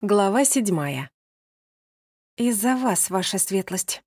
Глава седьмая. «Из-за вас, ваша светлость».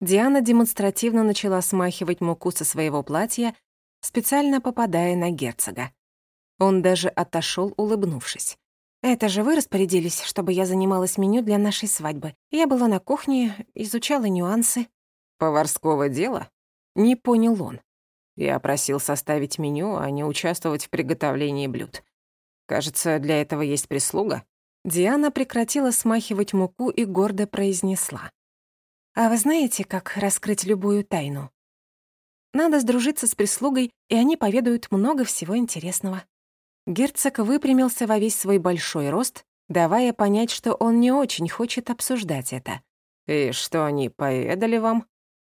Диана демонстративно начала смахивать муку со своего платья, специально попадая на герцога. Он даже отошел, улыбнувшись. «Это же вы распорядились, чтобы я занималась меню для нашей свадьбы. Я была на кухне, изучала нюансы». «Поварского дела?» Не понял он. Я просил составить меню, а не участвовать в приготовлении блюд. Кажется, для этого есть прислуга. Диана прекратила смахивать муку и гордо произнесла. «А вы знаете, как раскрыть любую тайну? Надо сдружиться с прислугой, и они поведают много всего интересного». Герцог выпрямился во весь свой большой рост, давая понять, что он не очень хочет обсуждать это. «И что они поведали вам?»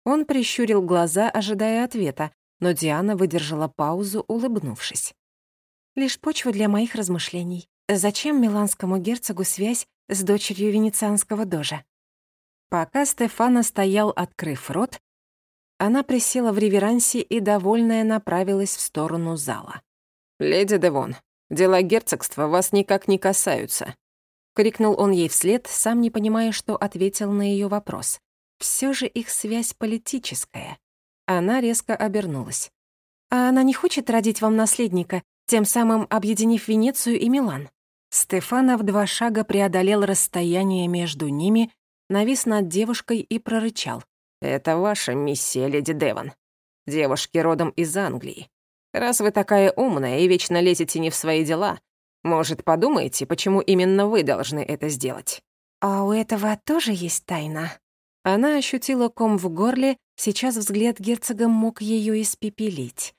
Он прищурил глаза, ожидая ответа, но Диана выдержала паузу, улыбнувшись. «Лишь почва для моих размышлений. Зачем миланскому герцогу связь с дочерью венецианского дожа? Пока Стефана стоял, открыв рот, она присела в реверансе и, довольная, направилась в сторону зала. «Леди Девон, дела герцогства вас никак не касаются», — крикнул он ей вслед, сам не понимая, что ответил на ее вопрос. Все же их связь политическая. Она резко обернулась. «А она не хочет родить вам наследника, тем самым объединив Венецию и Милан?» Стефана в два шага преодолел расстояние между ними, навис над девушкой и прорычал. «Это ваша миссия, леди Деван. Девушки родом из Англии. Раз вы такая умная и вечно лезете не в свои дела, может, подумаете, почему именно вы должны это сделать?» «А у этого тоже есть тайна?» Она ощутила ком в горле, сейчас взгляд герцога мог ее испепелить.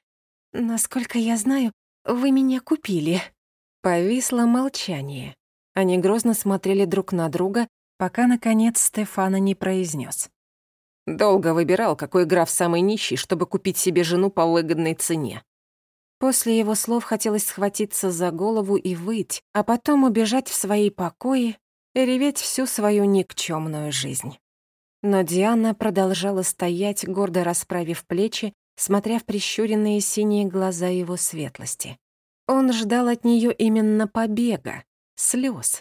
«Насколько я знаю, вы меня купили». Повисло молчание. Они грозно смотрели друг на друга, пока, наконец, Стефана не произнес. «Долго выбирал, какой граф самый нищий, чтобы купить себе жену по выгодной цене». После его слов хотелось схватиться за голову и выть, а потом убежать в свои покои и реветь всю свою никчемную жизнь. Но Диана продолжала стоять, гордо расправив плечи, смотря в прищуренные синие глаза его светлости. Он ждал от нее именно побега, слез.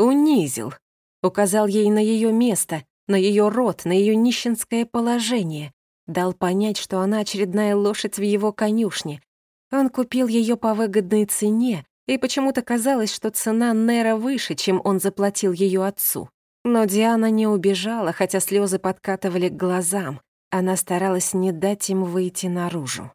Унизил. Указал ей на ее место, на ее род, на ее нищенское положение. Дал понять, что она очередная лошадь в его конюшне. Он купил ее по выгодной цене, и почему-то казалось, что цена Нера выше, чем он заплатил ее отцу. Но Диана не убежала, хотя слезы подкатывали к глазам. Она старалась не дать им выйти наружу.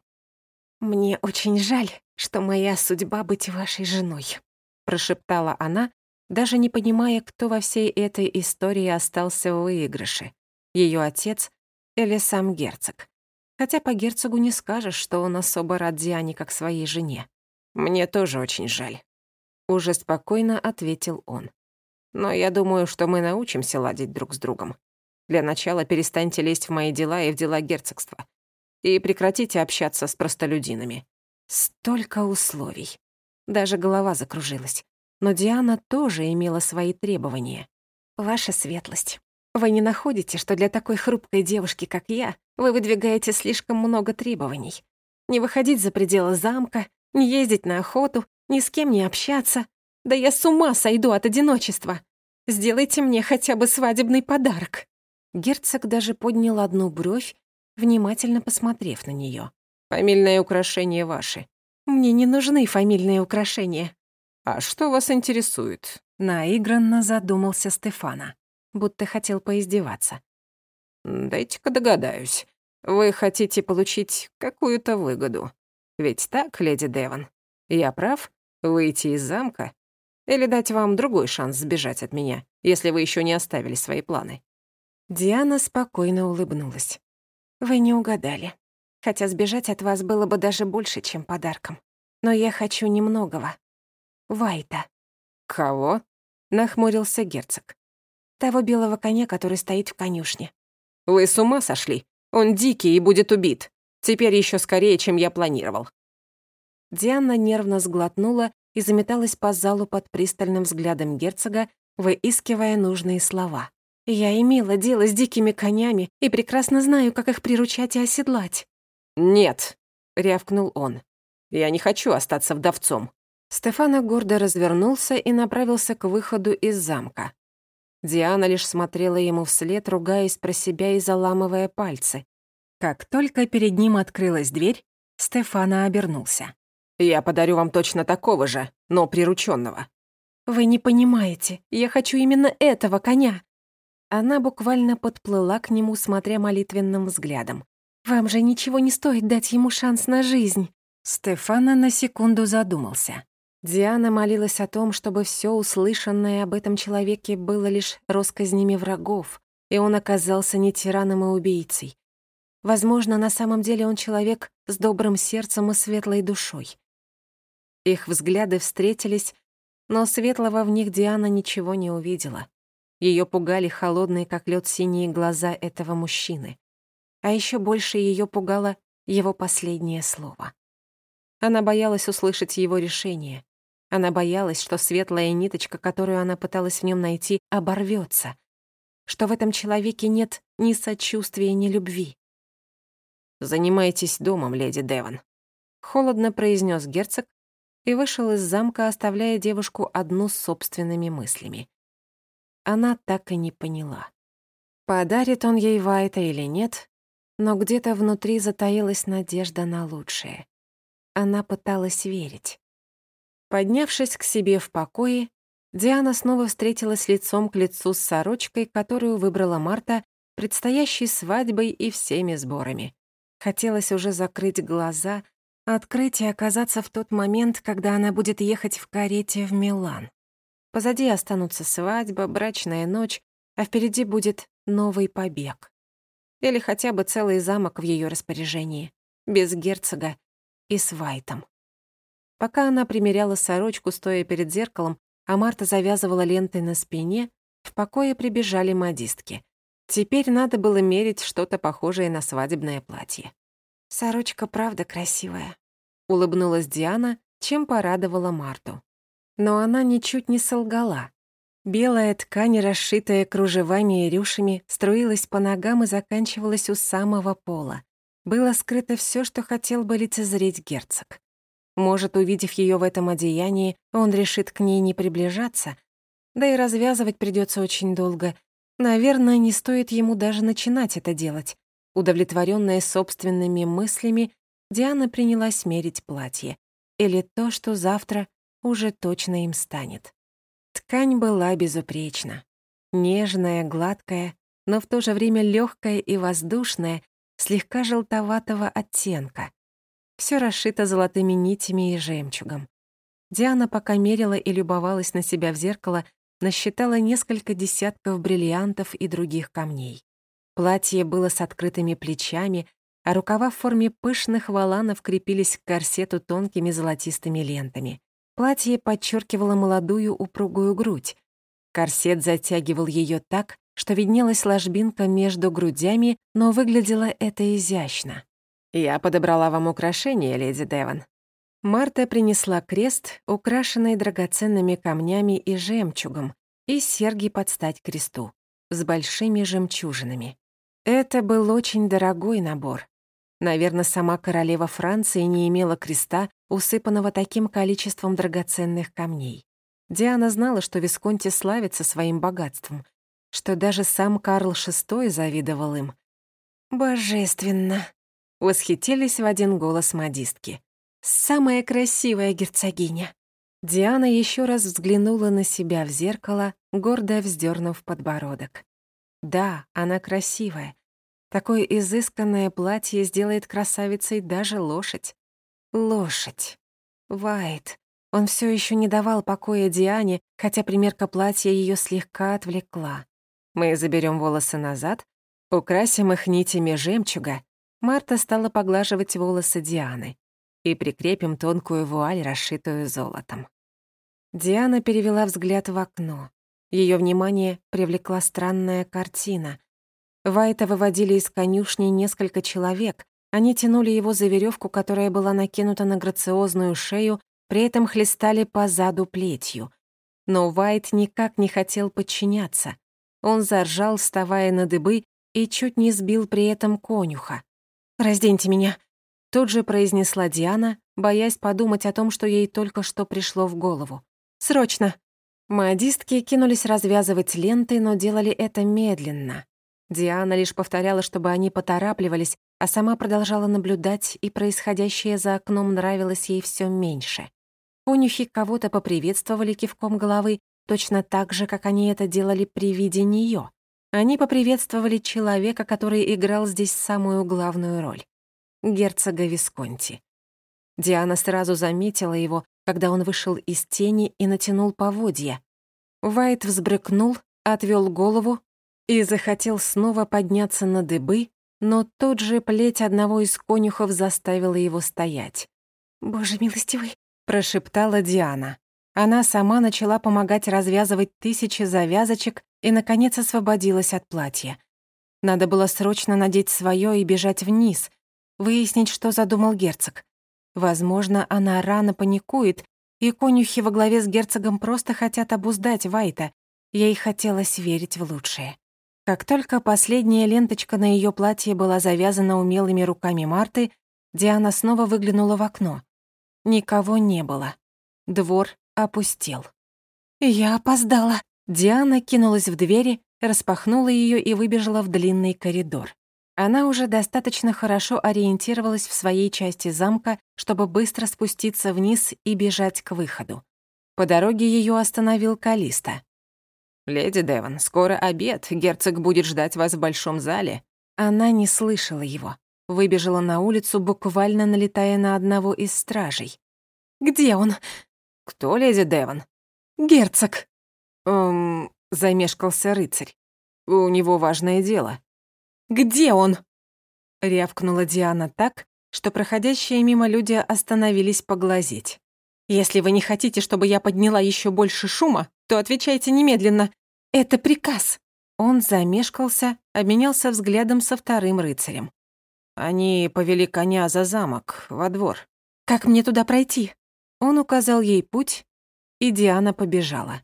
«Мне очень жаль, что моя судьба быть вашей женой», прошептала она, даже не понимая, кто во всей этой истории остался в выигрыше. Ее отец или сам герцог. Хотя по герцогу не скажешь, что он особо рад Диане как своей жене. «Мне тоже очень жаль», — уже спокойно ответил он. «Но я думаю, что мы научимся ладить друг с другом. Для начала перестаньте лезть в мои дела и в дела герцогства и прекратите общаться с простолюдинами». Столько условий. Даже голова закружилась. Но Диана тоже имела свои требования. «Ваша светлость, вы не находите, что для такой хрупкой девушки, как я, вы выдвигаете слишком много требований? Не выходить за пределы замка, не ездить на охоту, ни с кем не общаться. Да я с ума сойду от одиночества. Сделайте мне хотя бы свадебный подарок». Герцог даже поднял одну бровь, внимательно посмотрев на нее. «Фамильные украшения ваши». «Мне не нужны фамильные украшения». «А что вас интересует?» Наигранно задумался Стефана, будто хотел поиздеваться. «Дайте-ка догадаюсь. Вы хотите получить какую-то выгоду. Ведь так, леди Деван? Я прав? Выйти из замка? Или дать вам другой шанс сбежать от меня, если вы еще не оставили свои планы?» Диана спокойно улыбнулась. Вы не угадали. Хотя сбежать от вас было бы даже больше, чем подарком. Но я хочу немногого. Вайта. Кого? Нахмурился герцог. Того белого коня, который стоит в конюшне. Вы с ума сошли? Он дикий и будет убит. Теперь еще скорее, чем я планировал. Диана нервно сглотнула и заметалась по залу под пристальным взглядом герцога, выискивая нужные слова. Я имела дело с дикими конями и прекрасно знаю, как их приручать и оседлать. «Нет», — рявкнул он. «Я не хочу остаться вдовцом. Стефано гордо развернулся и направился к выходу из замка. Диана лишь смотрела ему вслед, ругаясь про себя и заламывая пальцы. Как только перед ним открылась дверь, Стефано обернулся. «Я подарю вам точно такого же, но прирученного. «Вы не понимаете, я хочу именно этого коня!» Она буквально подплыла к нему, смотря молитвенным взглядом. «Вам же ничего не стоит дать ему шанс на жизнь!» Стефана на секунду задумался. Диана молилась о том, чтобы все услышанное об этом человеке было лишь россказнями врагов, и он оказался не тираном и убийцей. Возможно, на самом деле он человек с добрым сердцем и светлой душой. Их взгляды встретились, но светлого в них Диана ничего не увидела. Ее пугали холодные, как лед, синие глаза этого мужчины. А еще больше ее пугало его последнее слово. Она боялась услышать его решение, она боялась, что светлая ниточка, которую она пыталась в нем найти, оборвется, что в этом человеке нет ни сочувствия, ни любви. «Занимайтесь домом, леди Деван», — холодно произнес герцог и вышел из замка, оставляя девушку одну с собственными мыслями. Она так и не поняла, подарит он ей Вайта или нет, но где-то внутри затаилась надежда на лучшее. Она пыталась верить. Поднявшись к себе в покое, Диана снова встретилась лицом к лицу с сорочкой, которую выбрала Марта, предстоящей свадьбой и всеми сборами. Хотелось уже закрыть глаза, открыть и оказаться в тот момент, когда она будет ехать в карете в Милан. Позади останутся свадьба, брачная ночь, а впереди будет новый побег. Или хотя бы целый замок в ее распоряжении, без герцога и с Вайтом. Пока она примеряла сорочку, стоя перед зеркалом, а Марта завязывала лентой на спине, в покое прибежали модистки. Теперь надо было мерить что-то похожее на свадебное платье. «Сорочка правда красивая», — улыбнулась Диана, чем порадовала Марту. Но она ничуть не солгала. Белая ткань, расшитая кружевами и рюшами, струилась по ногам и заканчивалась у самого пола. Было скрыто все, что хотел бы лицезреть герцог. Может, увидев ее в этом одеянии, он решит к ней не приближаться, да и развязывать придется очень долго. Наверное, не стоит ему даже начинать это делать. Удовлетворенная собственными мыслями, Диана принялась мерить платье. Или то, что завтра уже точно им станет. Ткань была безупречна. Нежная, гладкая, но в то же время легкая и воздушная, слегка желтоватого оттенка. Все расшито золотыми нитями и жемчугом. Диана пока мерила и любовалась на себя в зеркало, насчитала несколько десятков бриллиантов и других камней. Платье было с открытыми плечами, а рукава в форме пышных воланов крепились к корсету тонкими золотистыми лентами. Платье подчеркивало молодую упругую грудь. Корсет затягивал ее так, что виднелась ложбинка между грудями, но выглядело это изящно. «Я подобрала вам украшение, леди Деван». Марта принесла крест, украшенный драгоценными камнями и жемчугом, и серьги под стать кресту, с большими жемчужинами. Это был очень дорогой набор. Наверное, сама королева Франции не имела креста, усыпанного таким количеством драгоценных камней. Диана знала, что Висконти славится своим богатством, что даже сам Карл VI завидовал им. «Божественно!» Восхитились в один голос модистки. «Самая красивая герцогиня!» Диана еще раз взглянула на себя в зеркало, гордо вздернув подбородок. Да, она красивая. Такое изысканное платье сделает красавицей даже лошадь. Лошадь. Вайт. Он все еще не давал покоя Диане, хотя примерка платья ее слегка отвлекла. Мы заберем волосы назад, украсим их нитями жемчуга Марта стала поглаживать волосы Дианы и прикрепим тонкую вуаль, расшитую золотом. Диана перевела взгляд в окно. Ее внимание привлекла странная картина. Вайта выводили из конюшни несколько человек. Они тянули его за веревку, которая была накинута на грациозную шею, при этом хлестали по заду плетью. Но Вайт никак не хотел подчиняться. Он заржал, вставая на дыбы, и чуть не сбил при этом конюха. «Разденьте меня. Тут же произнесла Диана, боясь подумать о том, что ей только что пришло в голову. «Срочно!» Модистки кинулись развязывать ленты, но делали это медленно. Диана лишь повторяла, чтобы они поторапливались, а сама продолжала наблюдать, и происходящее за окном нравилось ей все меньше. Конюхи кого-то поприветствовали кивком головы, точно так же, как они это делали при виде неё. Они поприветствовали человека, который играл здесь самую главную роль — герцога Висконти. Диана сразу заметила его, когда он вышел из тени и натянул поводья. Вайт взбрыкнул, отвел голову и захотел снова подняться на дыбы, но тут же плеть одного из конюхов заставила его стоять. «Боже милостивый!» — прошептала Диана. Она сама начала помогать развязывать тысячи завязочек и, наконец, освободилась от платья. Надо было срочно надеть своё и бежать вниз, выяснить, что задумал герцог. Возможно, она рано паникует, и конюхи во главе с герцогом просто хотят обуздать Вайта. Ей хотелось верить в лучшее. Как только последняя ленточка на её платье была завязана умелыми руками Марты, Диана снова выглянула в окно. Никого не было. Двор опустел. Я опоздала. Диана кинулась в двери, распахнула ее и выбежала в длинный коридор. Она уже достаточно хорошо ориентировалась в своей части замка, чтобы быстро спуститься вниз и бежать к выходу. По дороге ее остановил Калиста. «Леди Девон, скоро обед, герцог будет ждать вас в большом зале». Она не слышала его. Выбежала на улицу, буквально налетая на одного из стражей. «Где он?» «Кто леди Девон?» «Герцог». «Эм...» — замешкался рыцарь. «У него важное дело». «Где он?» — рявкнула Диана так, что проходящие мимо люди остановились поглазеть. «Если вы не хотите, чтобы я подняла еще больше шума, то отвечайте немедленно. Это приказ». Он замешкался, обменялся взглядом со вторым рыцарем. Они повели коня за замок, во двор. «Как мне туда пройти?» Он указал ей путь, и Диана побежала.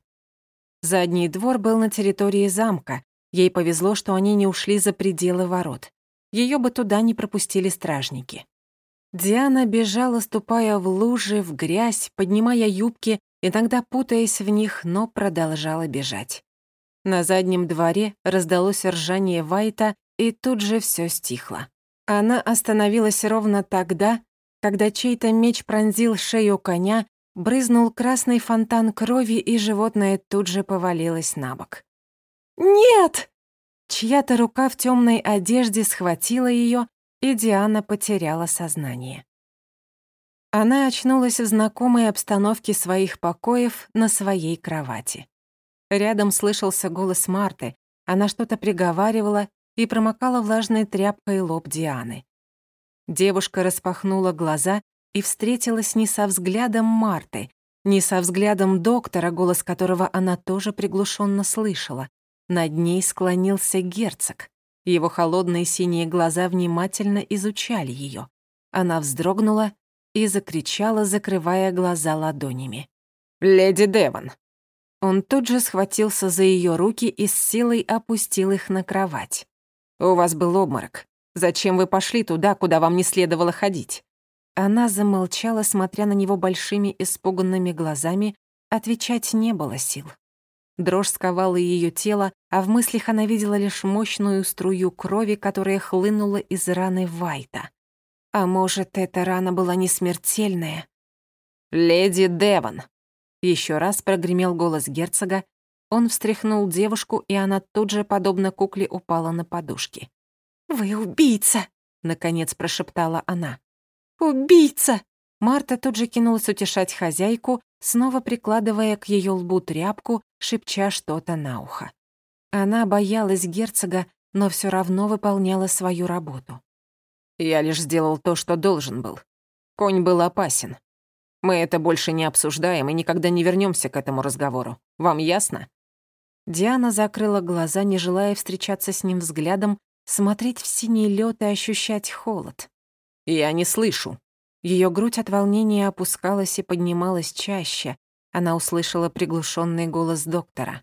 Задний двор был на территории замка. Ей повезло, что они не ушли за пределы ворот. Ее бы туда не пропустили стражники. Диана бежала, ступая в лужи, в грязь, поднимая юбки, иногда путаясь в них, но продолжала бежать. На заднем дворе раздалось ржание Вайта, и тут же все стихло. Она остановилась ровно тогда, когда чей-то меч пронзил шею коня, брызнул красный фонтан крови, и животное тут же повалилось на бок. «Нет!» Чья-то рука в темной одежде схватила ее, и Диана потеряла сознание. Она очнулась в знакомой обстановке своих покоев на своей кровати. Рядом слышался голос Марты, она что-то приговаривала, и промокала влажной тряпкой лоб Дианы. Девушка распахнула глаза и встретилась не со взглядом Марты, не со взглядом доктора, голос которого она тоже приглушенно слышала. Над ней склонился герцог. Его холодные синие глаза внимательно изучали ее. Она вздрогнула и закричала, закрывая глаза ладонями. «Леди Девон!» Он тут же схватился за ее руки и с силой опустил их на кровать. У вас был обморок. Зачем вы пошли туда, куда вам не следовало ходить?» Она замолчала, смотря на него большими испуганными глазами. Отвечать не было сил. Дрожь сковала ее тело, а в мыслях она видела лишь мощную струю крови, которая хлынула из раны Вайта. А может, эта рана была не смертельная? «Леди Девон!» Еще раз прогремел голос герцога, он встряхнул девушку, и она тут же, подобно кукле, упала на подушки. «Вы убийца!» — наконец прошептала она. «Убийца!» Марта тут же кинулась утешать хозяйку, снова прикладывая к ее лбу тряпку, шепча что-то на ухо. Она боялась герцога, но все равно выполняла свою работу. «Я лишь сделал то, что должен был. Конь был опасен. Мы это больше не обсуждаем и никогда не вернемся к этому разговору. Вам ясно?» Диана закрыла глаза, не желая встречаться с ним взглядом, смотреть в синий лед и ощущать холод. «Я не слышу». Ее грудь от волнения опускалась и поднималась чаще. Она услышала приглушенный голос доктора.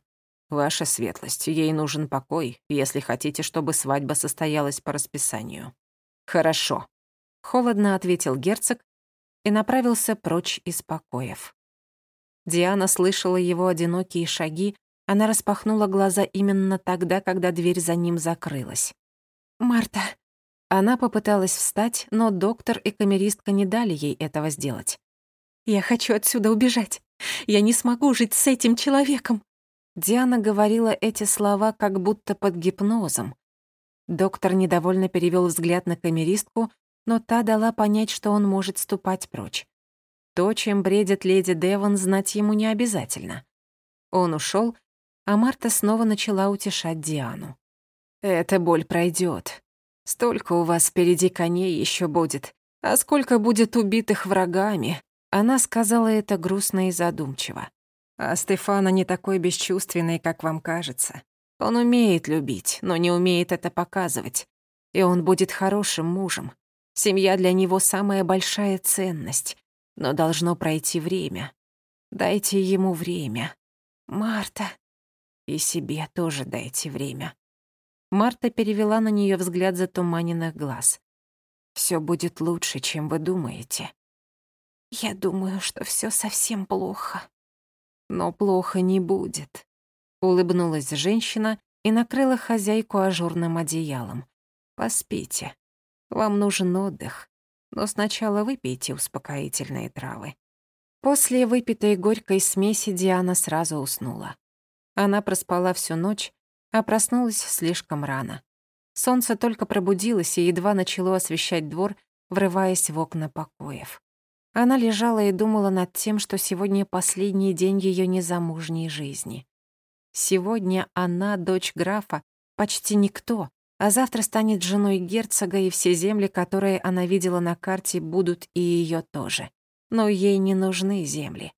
«Ваша светлость, ей нужен покой, если хотите, чтобы свадьба состоялась по расписанию». «Хорошо», — Холодно ответил герцог и направился прочь из покоев. Диана слышала его одинокие шаги, она распахнула глаза именно тогда, когда дверь за ним закрылась. «Марта!» Она попыталась встать, но доктор и камеристка не дали ей этого сделать. «Я хочу отсюда убежать. Я не смогу жить с этим человеком». Диана говорила эти слова как будто под гипнозом. Доктор недовольно перевёл взгляд на камеристку, но та дала понять, что он может ступать прочь. То, чем бредит леди Девон, знать ему не обязательно. Он ушёл, а Марта снова начала утешать Диану. «Эта боль пройдёт. Столько у вас впереди коней ещё будет, а сколько будет убитых врагами». Она сказала это грустно и задумчиво. А Стефана не такой бесчувственный, как вам кажется. Он умеет любить, но не умеет это показывать. И он будет хорошим мужем. Семья для него самая большая ценность. Но должно пройти время. Дайте ему время. Марта. И себе тоже дайте время. Марта перевела на нее взгляд затуманенных глаз. Все будет лучше, чем вы думаете. Я думаю, что все совсем плохо. Но плохо не будет. Улыбнулась женщина и накрыла хозяйку ажурным одеялом. Поспите. Вам нужен отдых. Но сначала выпейте успокоительные травы. После выпитой горькой смеси Диана сразу уснула. Она проспала всю ночь, а проснулась слишком рано. Солнце только пробудилось и едва начало освещать двор, врываясь в окна покоев. Она лежала и думала над тем, что сегодня последний день ее незамужней жизни. Сегодня она, дочь графа, почти никто, а завтра станет женой герцога, и все земли, которые она видела на карте, будут и ее тоже. Но ей не нужны земли.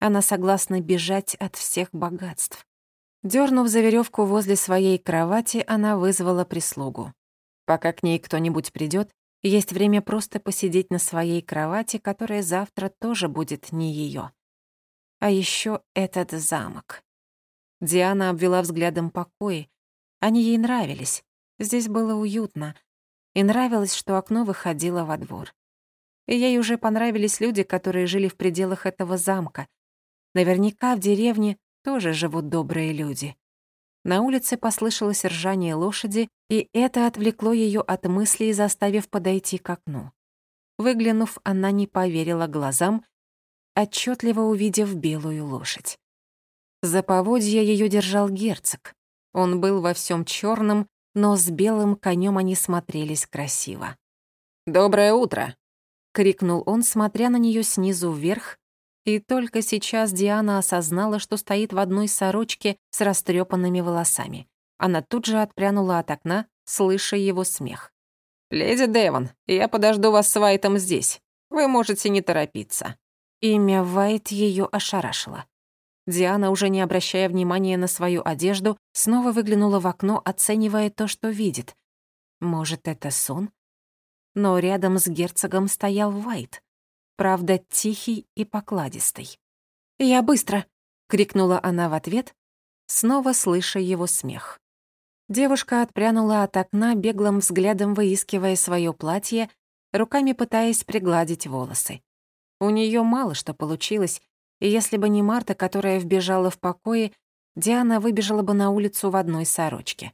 Она согласна бежать от всех богатств. Дёрнув за веревку возле своей кровати, она вызвала прислугу. Пока к ней кто-нибудь придет, есть время просто посидеть на своей кровати, которая завтра тоже будет не ее. А еще этот замок. Диана обвела взглядом покои. Они ей нравились. Здесь было уютно. И нравилось, что окно выходило во двор. И ей уже понравились люди, которые жили в пределах этого замка. Наверняка в деревне тоже живут добрые люди. На улице послышалось ржание лошади, и это отвлекло ее от мыслей, заставив подойти к окну. Выглянув, она не поверила глазам, отчетливо увидев белую лошадь. За поводья ее держал герцог. Он был во всем черном, но с белым конем они смотрелись красиво. «Доброе утро!» — крикнул он, смотря на нее снизу вверх, и только сейчас Диана осознала, что стоит в одной сорочке с растрепанными волосами. Она тут же отпрянула от окна, слыша его смех. «Леди Девон, я подожду вас с Вайтом здесь. Вы можете не торопиться». Имя Вайт ее ошарашило. Диана, уже не обращая внимания на свою одежду, снова выглянула в окно, оценивая то, что видит. Может, это сон? Но рядом с герцогом стоял Вайт правда, тихий и покладистый. «Я быстро!» — крикнула она в ответ, снова слыша его смех. Девушка отпрянула от окна, беглым взглядом выискивая свое платье, руками пытаясь пригладить волосы. У нее мало что получилось, и если бы не Марта, которая вбежала в покое, Диана выбежала бы на улицу в одной сорочке.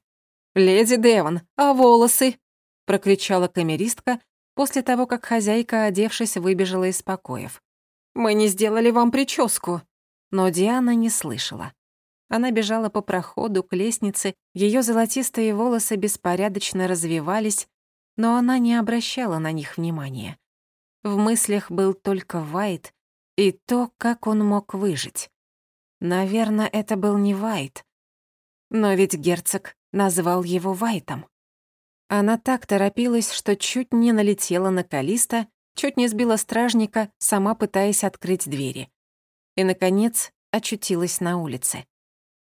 «Леди Девон, а волосы?» — прокричала камеристка, после того, как хозяйка, одевшись, выбежала из покоев. «Мы не сделали вам прическу!» Но Диана не слышала. Она бежала по проходу к лестнице, ее золотистые волосы беспорядочно развивались, но она не обращала на них внимания. В мыслях был только Вайт и то, как он мог выжить. Наверное, это был не Вайт, но ведь герцог назвал его Вайтом. Она так торопилась, что чуть не налетела на Калиста, чуть не сбила стражника, сама пытаясь открыть двери. И, наконец, очутилась на улице.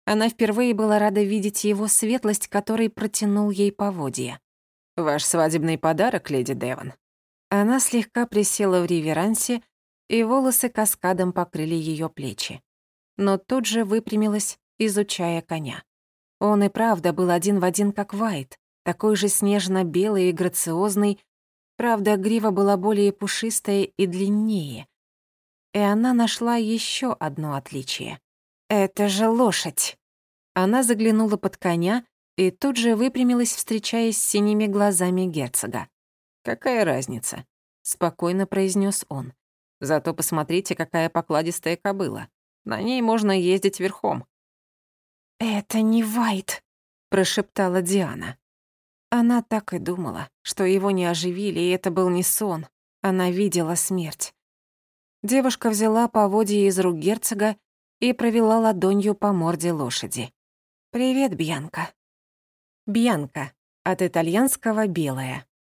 Она впервые была рада видеть его светлость, который протянул ей поводья. «Ваш свадебный подарок, леди Девон». Она слегка присела в реверансе, и волосы каскадом покрыли ее плечи. Но тут же выпрямилась, изучая коня. Он и правда был один в один, как Вайт, такой же снежно-белый и грациозный, Правда, грива была более пушистая и длиннее. И она нашла еще одно отличие. «Это же лошадь!» Она заглянула под коня и тут же выпрямилась, встречаясь с синими глазами герцога. «Какая разница?» — спокойно произнес он. «Зато посмотрите, какая покладистая кобыла. На ней можно ездить верхом». «Это не Вайт», — прошептала Диана. Она так и думала, что его не оживили, и это был не сон. Она видела смерть. Девушка взяла поводья из рук герцога и провела ладонью по морде лошади. «Привет, Бьянка». Бьянка, от итальянского «белая».